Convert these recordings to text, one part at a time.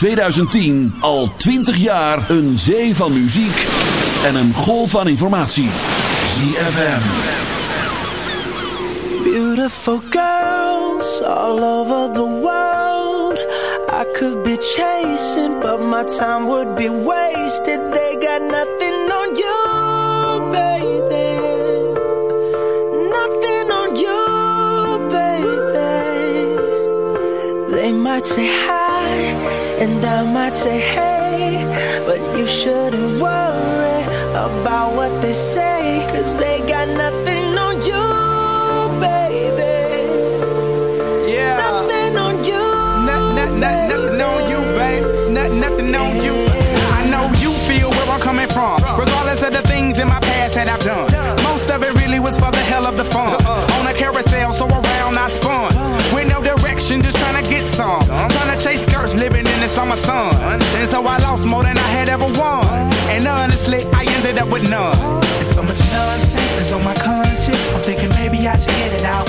2010 al 20 jaar een zee van muziek en een golf van informatie. ZFM. Beautiful girls all over the world. I could be chasing, but my time would be wasted. They got nothing on you, baby. Nothing on you, baby. They might say hi, and I might say hey, but you shouldn't worry about what they say, cause they got nothing on you, baby. Yeah. Nothing on you. Not, not, not, nothing on you, babe. Not, nothing on you. I know you feel where I'm coming from. Regardless of the things in my past that I've done. Most of it really was for the hell of the fun. Uh-uh. On a carousel, so around I spun. With no direction, just trying to get some. Trying to chase skirts, living in the summer sun. And so I lost more than I had ever won. And honestly, I ended up with none. There's so much nonsense is on my conscience. I'm thinking maybe I should get it out.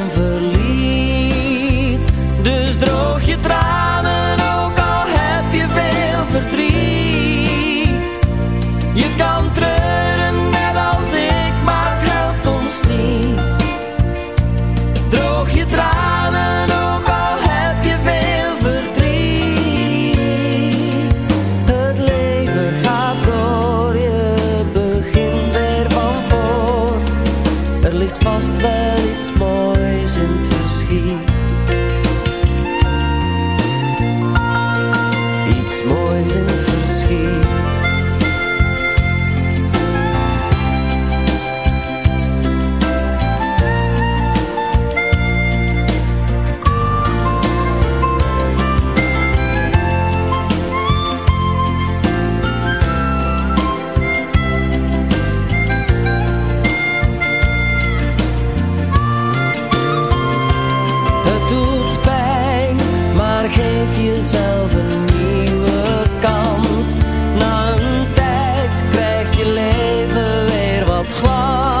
weer wat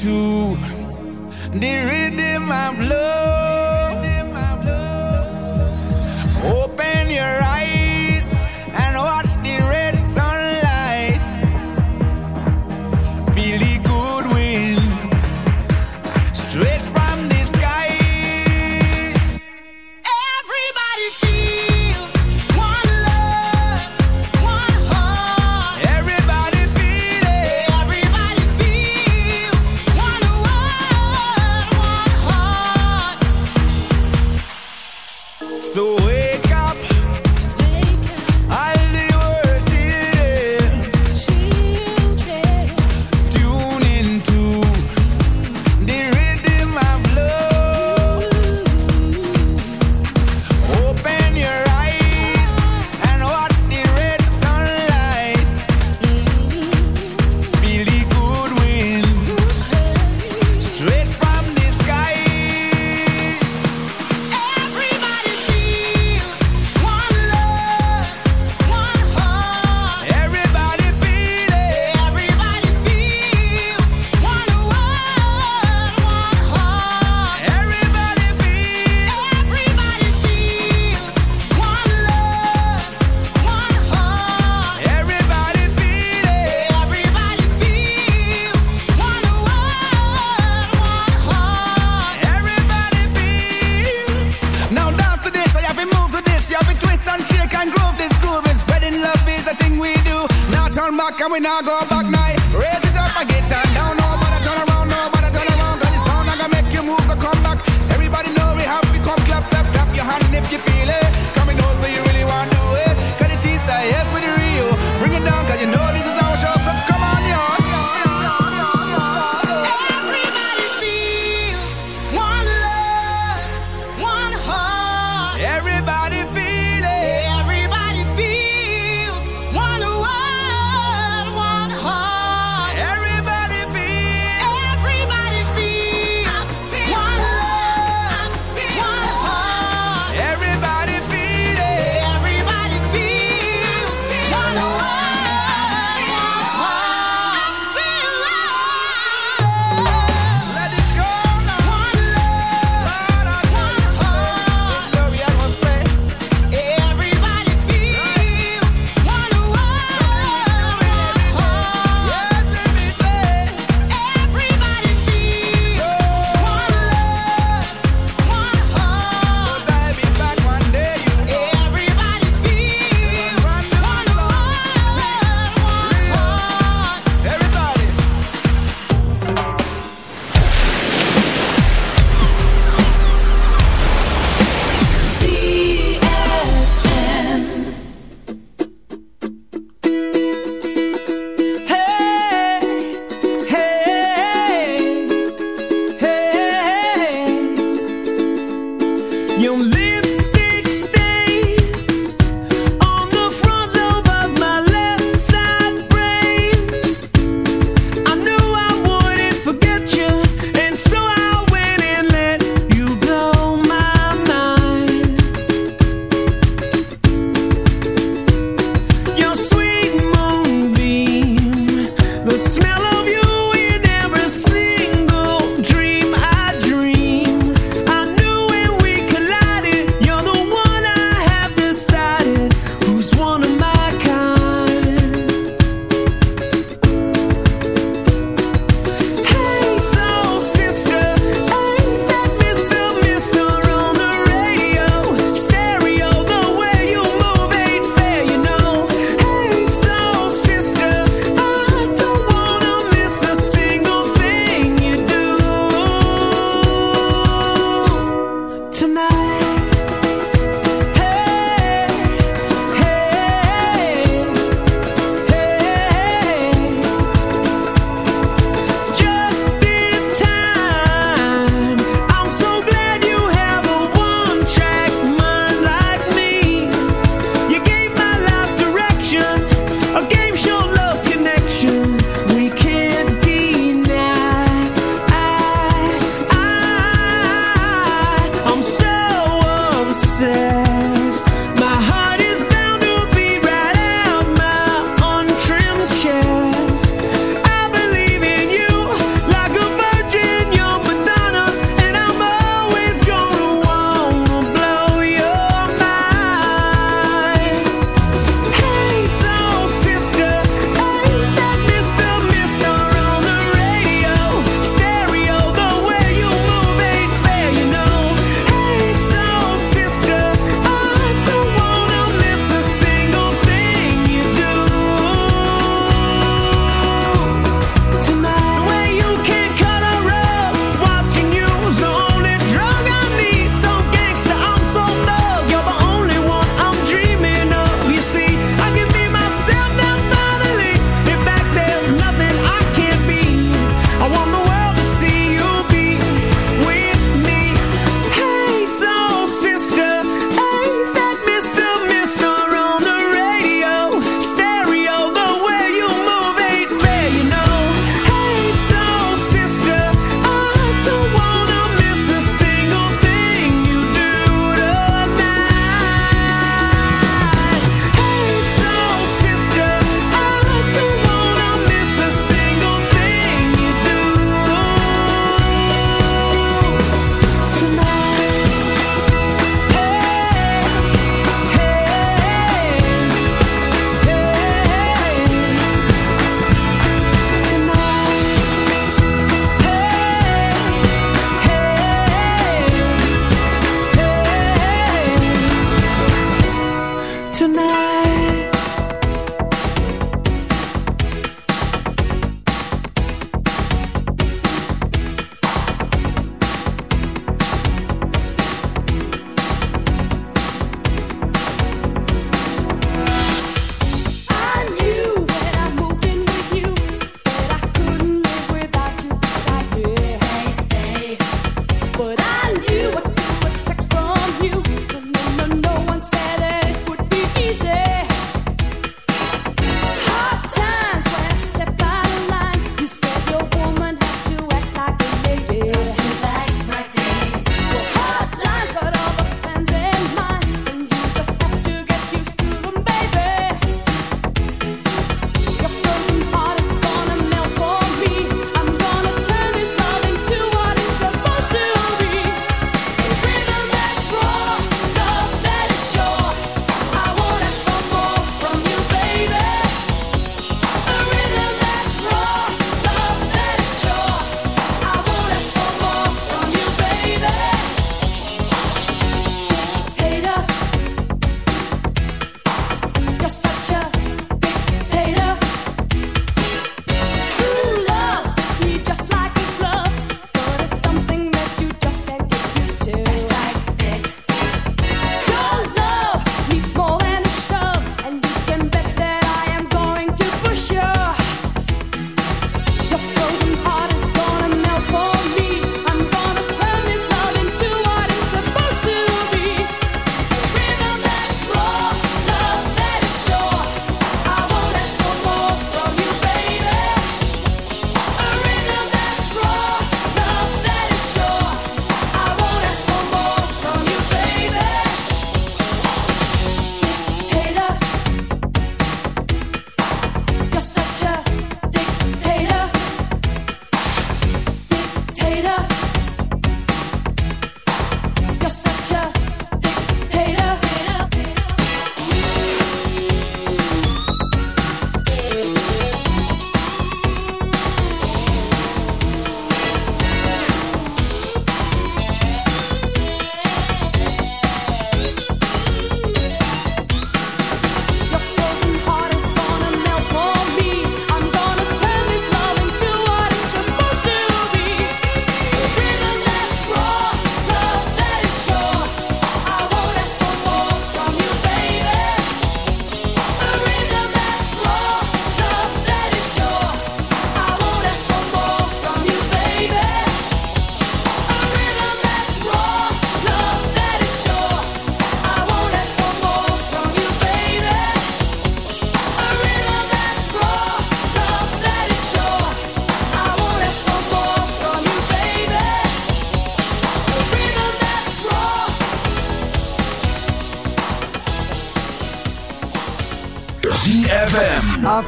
to the rhythm of love.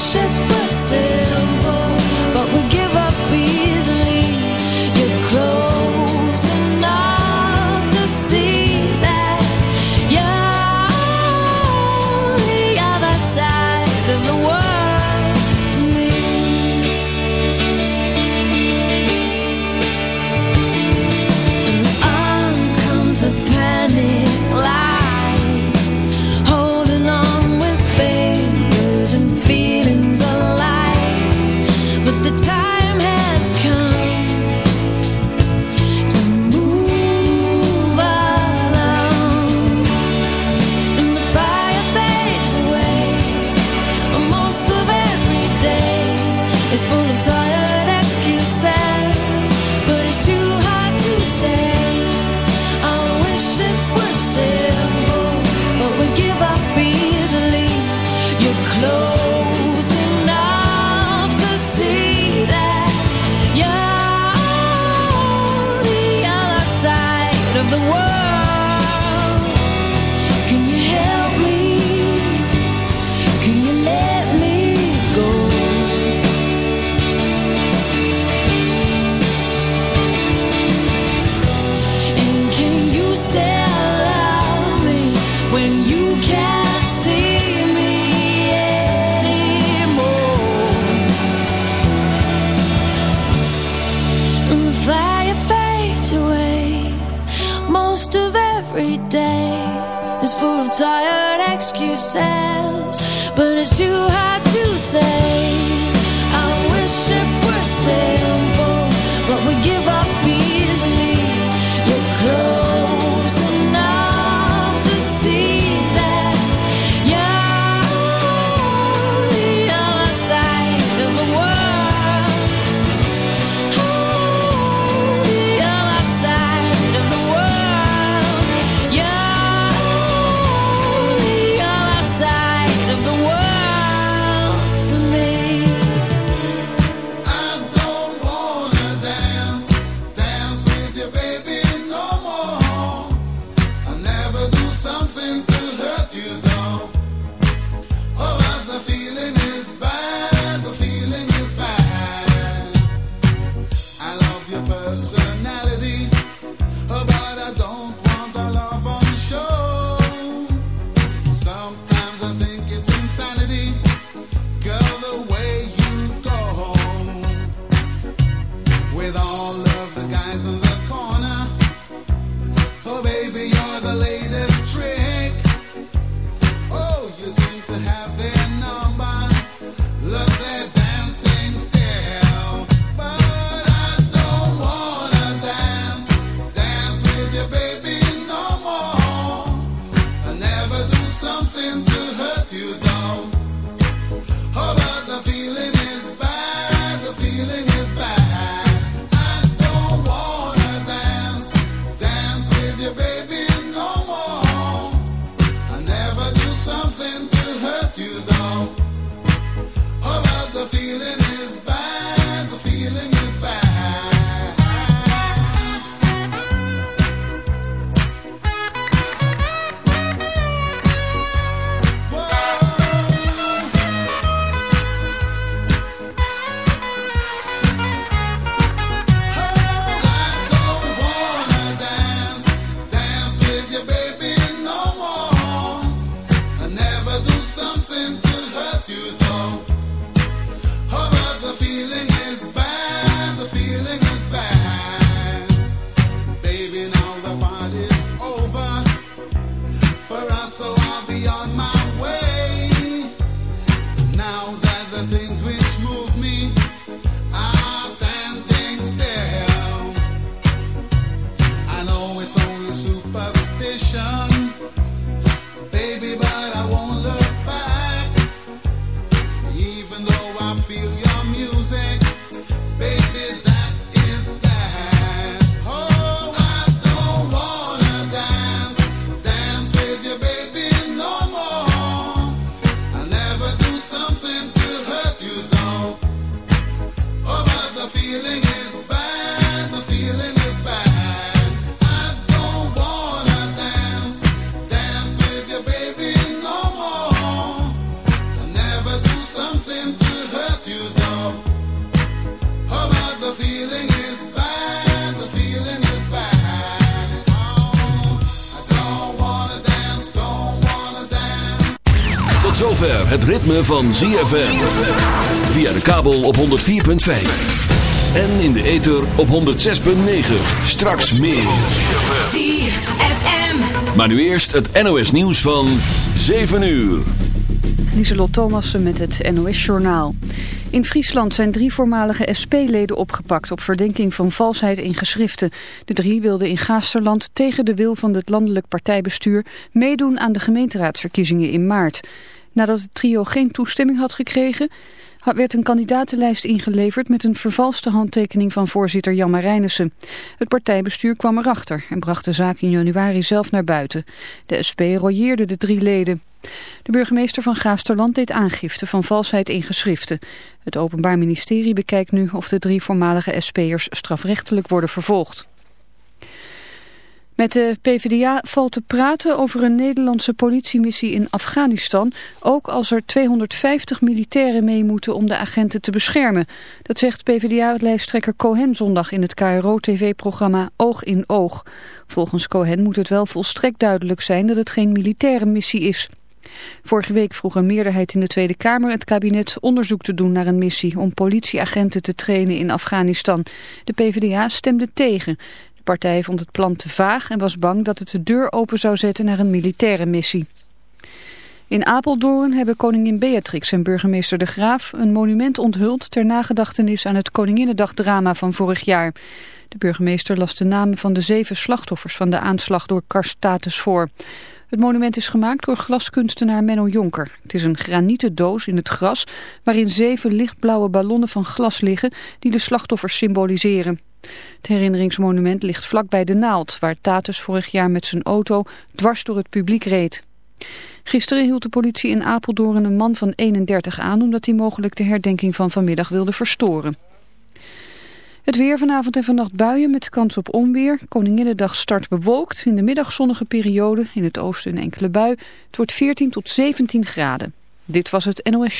ship but it's too hard to say. Ritme van ZFM. Via de kabel op 104.5. En in de ether op 106.9. Straks meer. ZFM. Maar nu eerst het NOS nieuws van 7 uur. Lieselot Thomassen met het NOS-journaal. In Friesland zijn drie voormalige SP-leden opgepakt op verdenking van valsheid in geschriften. De drie wilden in Gaasterland tegen de wil van het landelijk partijbestuur meedoen aan de gemeenteraadsverkiezingen in maart. Nadat het trio geen toestemming had gekregen, werd een kandidatenlijst ingeleverd met een vervalste handtekening van voorzitter Jan Marijnissen. Het partijbestuur kwam erachter en bracht de zaak in januari zelf naar buiten. De SP royeerde de drie leden. De burgemeester van Gaasterland deed aangifte van valsheid in geschriften. Het Openbaar Ministerie bekijkt nu of de drie voormalige SP'ers strafrechtelijk worden vervolgd. Met de PvdA valt te praten over een Nederlandse politiemissie in Afghanistan, ook als er 250 militairen mee moeten om de agenten te beschermen. Dat zegt PvdA-lijsttrekker Cohen zondag in het KRO-tv-programma Oog in Oog. Volgens Cohen moet het wel volstrekt duidelijk zijn dat het geen militaire missie is. Vorige week vroeg een meerderheid in de Tweede Kamer het kabinet onderzoek te doen naar een missie om politieagenten te trainen in Afghanistan. De PvdA stemde tegen. Partij vond het plan te vaag en was bang dat het de deur open zou zetten naar een militaire missie. In Apeldoorn hebben koningin Beatrix en burgemeester De Graaf een monument onthuld ter nagedachtenis aan het Koninginnedagdrama van vorig jaar. De burgemeester las de namen van de zeven slachtoffers van de aanslag door Karstatus voor. Het monument is gemaakt door glaskunstenaar Menno Jonker. Het is een granieten doos in het gras waarin zeven lichtblauwe ballonnen van glas liggen die de slachtoffers symboliseren. Het herinneringsmonument ligt vlakbij de naald waar Tatus vorig jaar met zijn auto dwars door het publiek reed. Gisteren hield de politie in Apeldoorn een man van 31 aan omdat hij mogelijk de herdenking van vanmiddag wilde verstoren. Het weer vanavond en vannacht buien met kans op onweer. Koninginnedag start bewolkt. In de middag zonnige periode. In het oosten een enkele bui. Het wordt 14 tot 17 graden. Dit was het NOS Show.